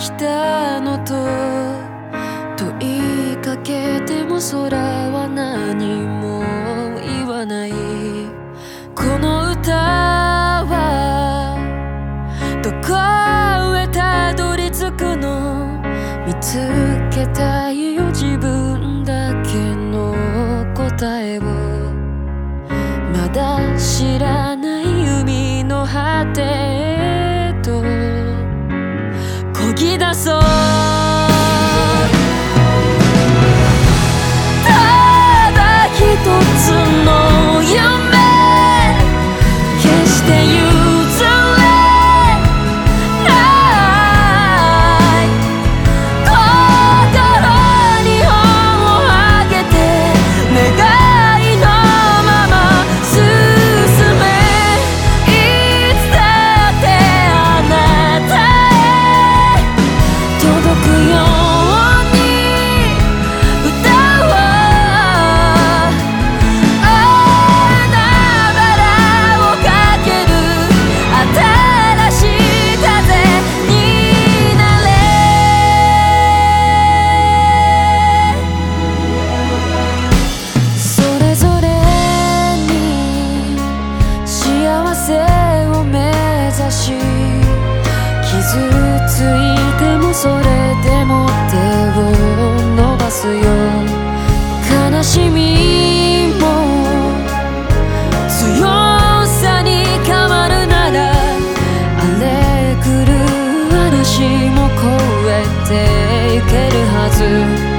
来たのと問いかけても空ここへたどり着くの？見つけたいよ自分だけの答えを。まだ知らない海の果てへと。漕ぎ出そう。answer